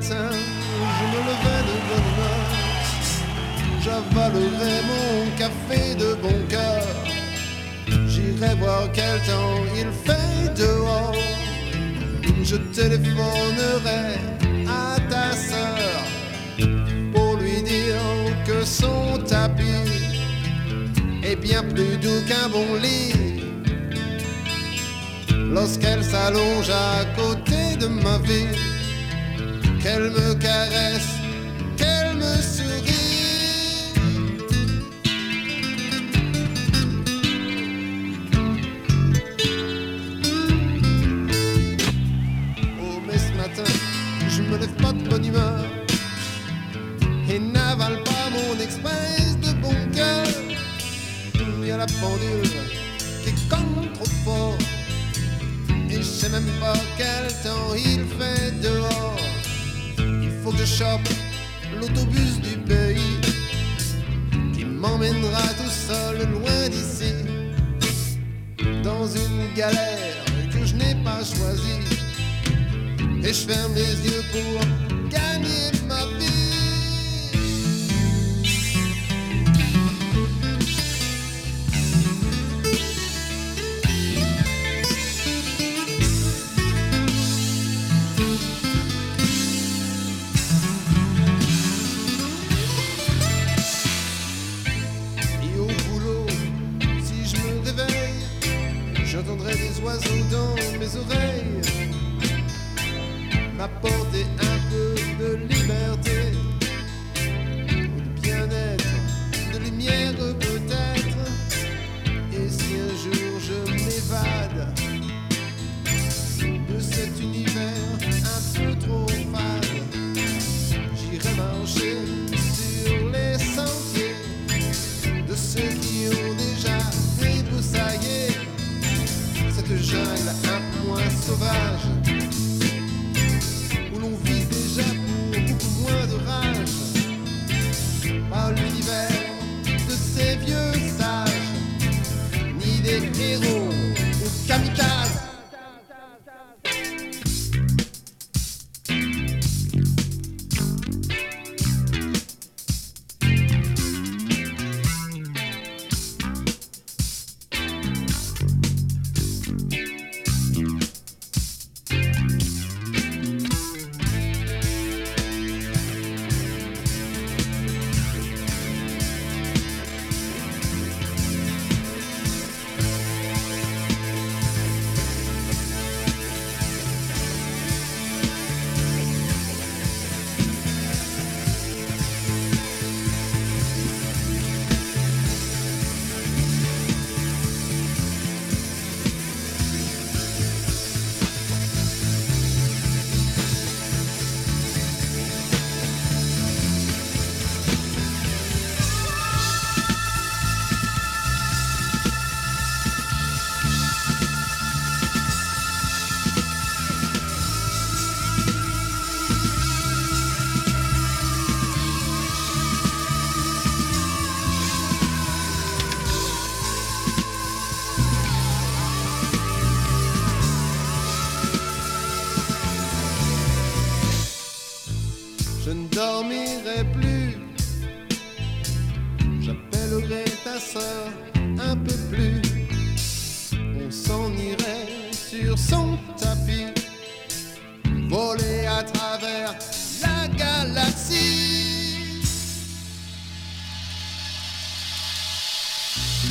je me levais de bonne heure. J'avalerais mon café de bon cœur. J'irai voir quel temps il fait dehors. Je téléphonerai à ta sœur pour lui dire que son tapis est bien plus doux qu'un bon lit. Lorsqu'elle s'allonge à côté de ma vie qu'elle me caresse, qu'elle me sourit. Oh, mais ce matin, je me lève pas de bonne humeur et n'avale pas mon express de bon cœur. Il y a la pendule qui compte trop fort et je sais même pas quel temps il fait dehors. Chope l'autobus du pays qui m'emmènera tout seul loin d'ici dans une galère que je n'ai pas choisie. Et je ferme les yeux pour gagner my.